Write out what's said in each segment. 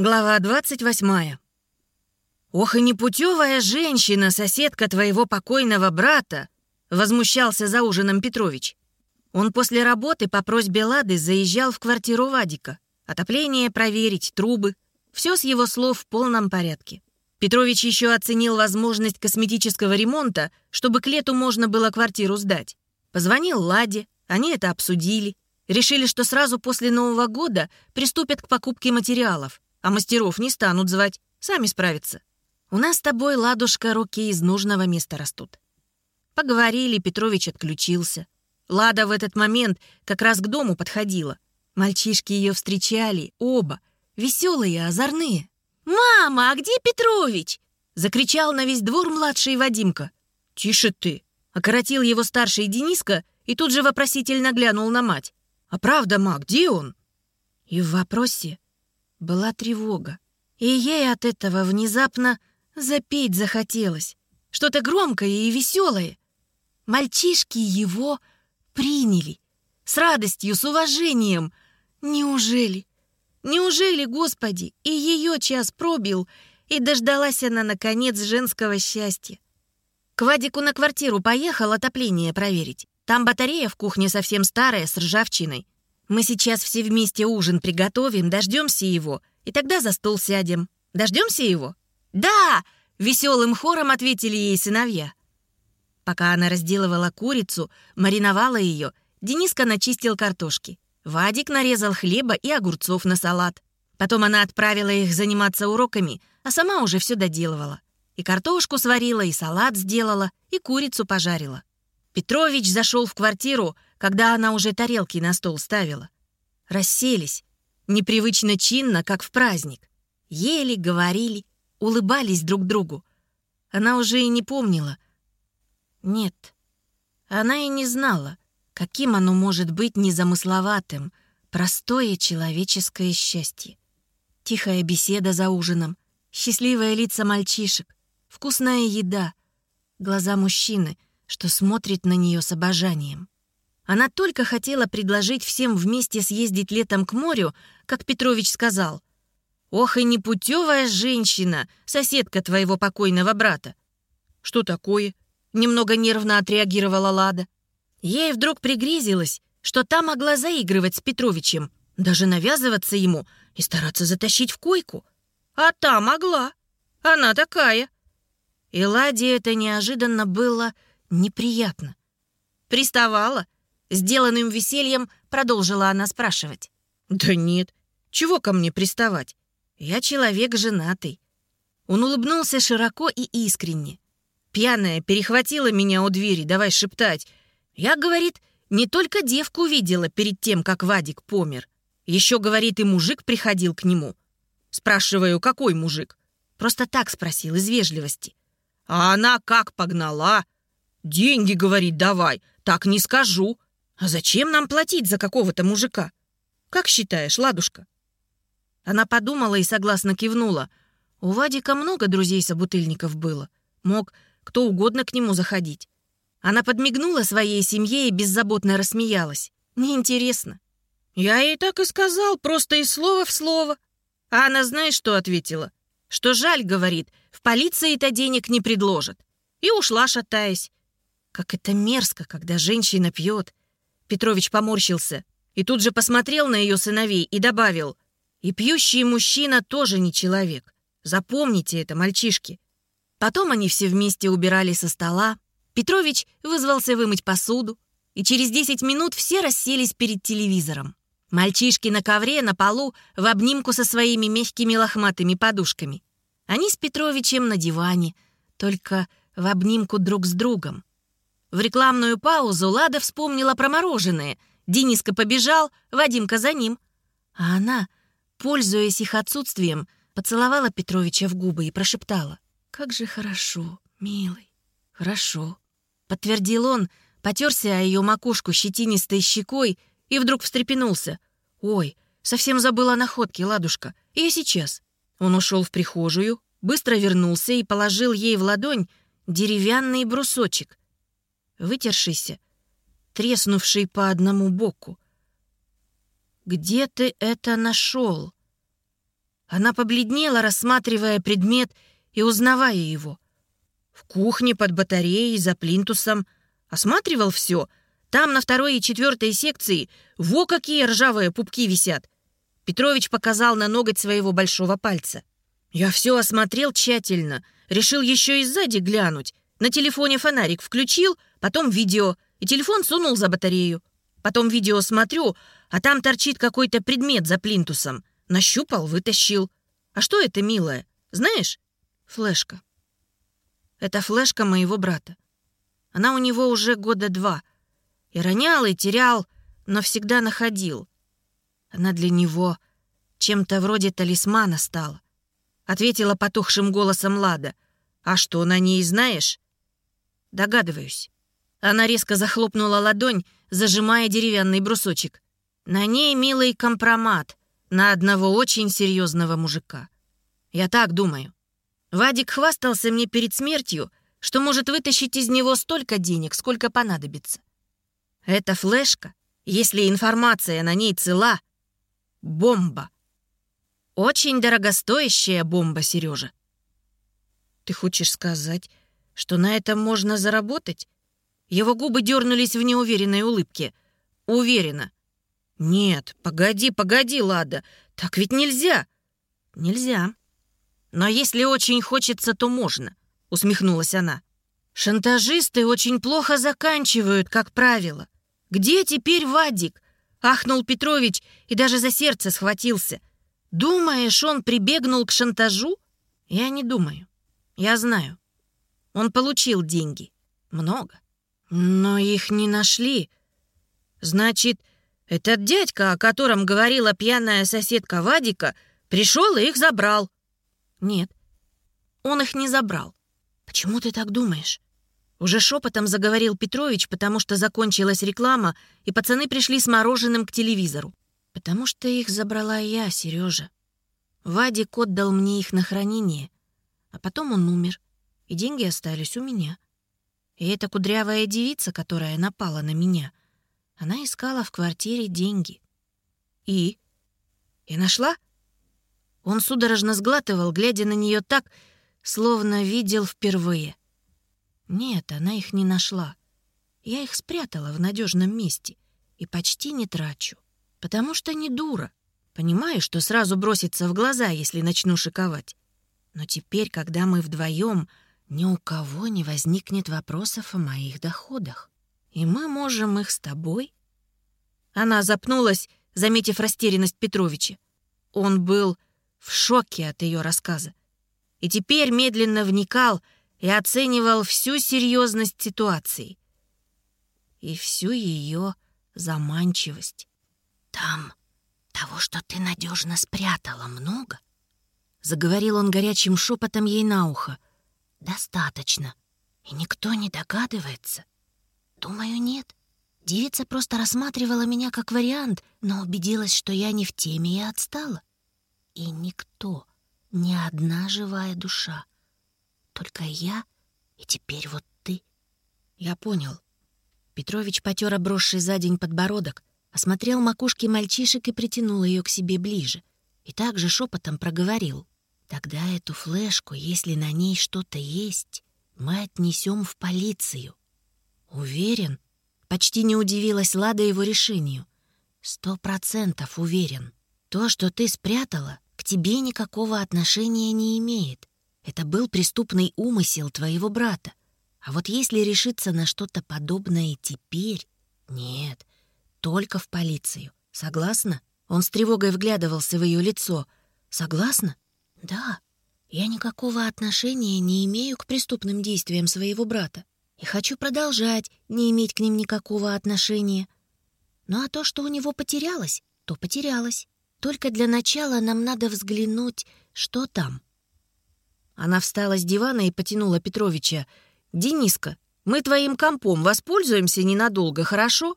Глава 28. «Ох и непутевая женщина, соседка твоего покойного брата!» — возмущался за ужином Петрович. Он после работы по просьбе Лады заезжал в квартиру Вадика. Отопление проверить, трубы. Все с его слов в полном порядке. Петрович еще оценил возможность косметического ремонта, чтобы к лету можно было квартиру сдать. Позвонил Ладе, они это обсудили. Решили, что сразу после Нового года приступят к покупке материалов а мастеров не станут звать, сами справятся. У нас с тобой, ладушка, руки из нужного места растут. Поговорили, Петрович отключился. Лада в этот момент как раз к дому подходила. Мальчишки ее встречали, оба, веселые, озорные. «Мама, а где Петрович?» — закричал на весь двор младший Вадимка. «Тише ты!» — окоротил его старший Дениска и тут же вопросительно глянул на мать. «А правда, ма, где он?» И в вопросе была тревога. И ей от этого внезапно запеть захотелось. Что-то громкое и веселое. Мальчишки его приняли. С радостью, с уважением. Неужели? Неужели, Господи, и ее час пробил, и дождалась она, наконец, женского счастья? К Вадику на квартиру поехал отопление проверить. Там батарея в кухне совсем старая, с ржавчиной. Мы сейчас все вместе ужин приготовим, дождемся его, и тогда за стол сядем. Дождемся его?» «Да!» — веселым хором ответили ей сыновья. Пока она разделывала курицу, мариновала ее, Дениска начистил картошки. Вадик нарезал хлеба и огурцов на салат. Потом она отправила их заниматься уроками, а сама уже все доделывала. И картошку сварила, и салат сделала, и курицу пожарила. Петрович зашел в квартиру, когда она уже тарелки на стол ставила. Расселись, непривычно чинно, как в праздник. Ели, говорили, улыбались друг другу. Она уже и не помнила. Нет, она и не знала, каким оно может быть незамысловатым, простое человеческое счастье. Тихая беседа за ужином, счастливые лица мальчишек, вкусная еда, глаза мужчины, что смотрит на нее с обожанием. Она только хотела предложить всем вместе съездить летом к морю, как Петрович сказал. «Ох и непутевая женщина, соседка твоего покойного брата». «Что такое?» — немного нервно отреагировала Лада. Ей вдруг пригрезилось, что та могла заигрывать с Петровичем, даже навязываться ему и стараться затащить в койку. А та могла. Она такая. И Ладе это неожиданно было неприятно. Приставала — Сделанным весельем продолжила она спрашивать. «Да нет, чего ко мне приставать? Я человек женатый». Он улыбнулся широко и искренне. Пьяная перехватила меня у двери, давай шептать. Я, говорит, не только девку видела перед тем, как Вадик помер. Еще, говорит, и мужик приходил к нему. Спрашиваю, какой мужик? Просто так спросил, из вежливости. А она как погнала? Деньги, говорит, давай. Так не скажу. А зачем нам платить за какого-то мужика? Как считаешь, ладушка?» Она подумала и согласно кивнула. У Вадика много друзей-собутыльников было. Мог кто угодно к нему заходить. Она подмигнула своей семье и беззаботно рассмеялась. Неинтересно. Я ей так и сказал, просто из слова в слово. А она знаешь, что ответила? Что жаль, говорит, в полиции-то денег не предложат. И ушла, шатаясь. Как это мерзко, когда женщина пьет. Петрович поморщился и тут же посмотрел на ее сыновей и добавил, «И пьющий мужчина тоже не человек. Запомните это, мальчишки». Потом они все вместе убирали со стола. Петрович вызвался вымыть посуду, и через 10 минут все расселись перед телевизором. Мальчишки на ковре, на полу, в обнимку со своими мягкими лохматыми подушками. Они с Петровичем на диване, только в обнимку друг с другом. В рекламную паузу Лада вспомнила про мороженое. Дениска побежал, Вадимка за ним. А она, пользуясь их отсутствием, поцеловала Петровича в губы и прошептала. «Как же хорошо, милый, хорошо». Подтвердил он, потерся о ее макушку щетинистой щекой и вдруг встрепенулся. «Ой, совсем забыла о находке, ладушка. Я сейчас». Он ушел в прихожую, быстро вернулся и положил ей в ладонь деревянный брусочек вытершийся, треснувший по одному боку. «Где ты это нашел?» Она побледнела, рассматривая предмет и узнавая его. В кухне под батареей за плинтусом осматривал все. Там на второй и четвертой секции во какие ржавые пупки висят. Петрович показал на ноготь своего большого пальца. Я все осмотрел тщательно, решил еще и сзади глянуть. На телефоне фонарик включил, потом видео, и телефон сунул за батарею. Потом видео смотрю, а там торчит какой-то предмет за плинтусом. Нащупал, вытащил. А что это, милая? Знаешь? Флешка. Это флешка моего брата. Она у него уже года два. И ронял, и терял, но всегда находил. Она для него чем-то вроде талисмана стала. Ответила потухшим голосом Лада. «А что, на ней знаешь?» «Догадываюсь». Она резко захлопнула ладонь, зажимая деревянный брусочек. На ней милый компромат на одного очень серьезного мужика. Я так думаю. Вадик хвастался мне перед смертью, что может вытащить из него столько денег, сколько понадобится. Эта флешка, если информация на ней цела, бомба. Очень дорогостоящая бомба, Сережа. Ты хочешь сказать, что на этом можно заработать? Его губы дернулись в неуверенной улыбке. Уверена. Нет, погоди, погоди, Лада. Так ведь нельзя. Нельзя. Но если очень хочется, то можно, усмехнулась она. Шантажисты очень плохо заканчивают, как правило. Где теперь Вадик? Ахнул Петрович и даже за сердце схватился. Думаешь, он прибегнул к шантажу? Я не думаю. Я знаю. Он получил деньги. Много. Но их не нашли. Значит, этот дядька, о котором говорила пьяная соседка Вадика, пришел и их забрал. Нет, он их не забрал. Почему ты так думаешь? Уже шепотом заговорил Петрович, потому что закончилась реклама, и пацаны пришли с мороженым к телевизору. Потому что их забрала я, Сережа. Вадик отдал мне их на хранение, а потом он умер, и деньги остались у меня. И эта кудрявая девица, которая напала на меня, она искала в квартире деньги. И? И нашла? Он судорожно сглатывал, глядя на нее так, словно видел впервые. Нет, она их не нашла. Я их спрятала в надежном месте и почти не трачу. Потому что не дура. Понимаю, что сразу бросится в глаза, если начну шиковать. Но теперь, когда мы вдвоем, ни у кого не возникнет вопросов о моих доходах. И мы можем их с тобой. Она запнулась, заметив растерянность Петровича. Он был в шоке от ее рассказа. И теперь медленно вникал и оценивал всю серьезность ситуации. И всю ее заманчивость. «Там того, что ты надежно спрятала, много?» Заговорил он горячим шепотом ей на ухо. «Достаточно. И никто не догадывается?» «Думаю, нет. Девица просто рассматривала меня как вариант, но убедилась, что я не в теме и отстала. И никто, ни одна живая душа. Только я и теперь вот ты. Я понял. Петрович потер обросший за день подбородок, осмотрел макушки мальчишек и притянул ее к себе ближе. И также шепотом проговорил. Тогда эту флешку, если на ней что-то есть, мы отнесем в полицию. Уверен? Почти не удивилась Лада его решению. Сто процентов уверен. То, что ты спрятала, к тебе никакого отношения не имеет. Это был преступный умысел твоего брата. А вот если решиться на что-то подобное теперь... Нет, только в полицию. Согласна? Он с тревогой вглядывался в ее лицо. Согласна? Да. Я никакого отношения не имею к преступным действиям своего брата. И хочу продолжать не иметь к ним никакого отношения. Ну а то, что у него потерялось, то потерялось. Только для начала нам надо взглянуть, что там. Она встала с дивана и потянула Петровича. «Дениска, мы твоим компом воспользуемся ненадолго, хорошо?»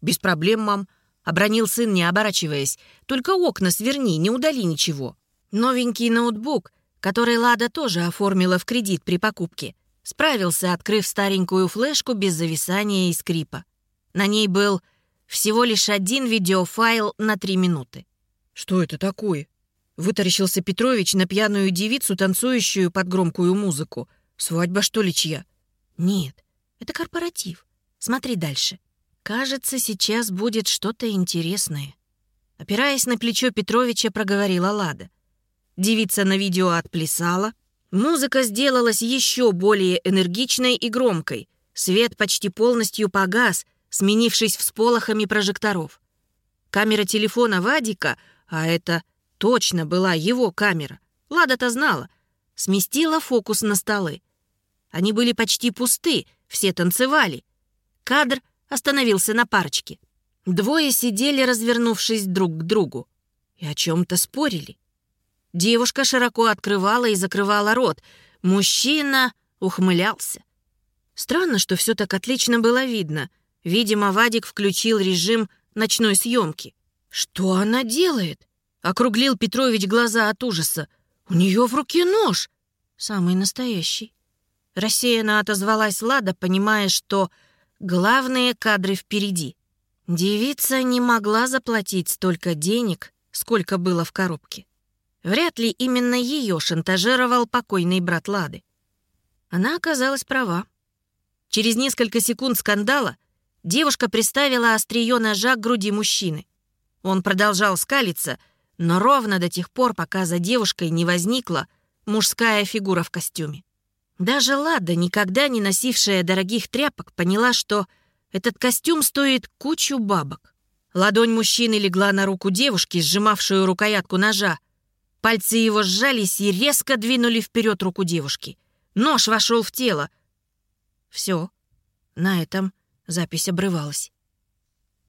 «Без проблем, мам», — обронил сын, не оборачиваясь. «Только окна сверни, не удали ничего». Новенький ноутбук, который Лада тоже оформила в кредит при покупке, справился, открыв старенькую флешку без зависания и скрипа. На ней был всего лишь один видеофайл на три минуты. «Что это такое?» Вытаращился Петрович на пьяную девицу, танцующую под громкую музыку. «Свадьба, что ли, чья?» «Нет, это корпоратив. Смотри дальше. Кажется, сейчас будет что-то интересное». Опираясь на плечо Петровича, проговорила Лада. Девица на видео отплясала. Музыка сделалась еще более энергичной и громкой. Свет почти полностью погас, сменившись всполохами прожекторов. Камера телефона Вадика, а это точно была его камера, Лада-то знала, сместила фокус на столы. Они были почти пусты, все танцевали. Кадр остановился на парочке. Двое сидели, развернувшись друг к другу, и о чем-то спорили. Девушка широко открывала и закрывала рот. Мужчина ухмылялся. Странно, что все так отлично было видно. Видимо, Вадик включил режим ночной съемки. «Что она делает?» — округлил Петрович глаза от ужаса. «У нее в руке нож!» «Самый настоящий». Рассеянно отозвалась Лада, понимая, что главные кадры впереди. Девица не могла заплатить столько денег, сколько было в коробке. Вряд ли именно ее шантажировал покойный брат Лады. Она оказалась права. Через несколько секунд скандала девушка приставила острие ножа к груди мужчины. Он продолжал скалиться, но ровно до тех пор, пока за девушкой не возникла мужская фигура в костюме. Даже Лада, никогда не носившая дорогих тряпок, поняла, что этот костюм стоит кучу бабок. Ладонь мужчины легла на руку девушки, сжимавшую рукоятку ножа, Пальцы его сжались и резко двинули вперед руку девушки. Нож вошел в тело. Все. На этом запись обрывалась.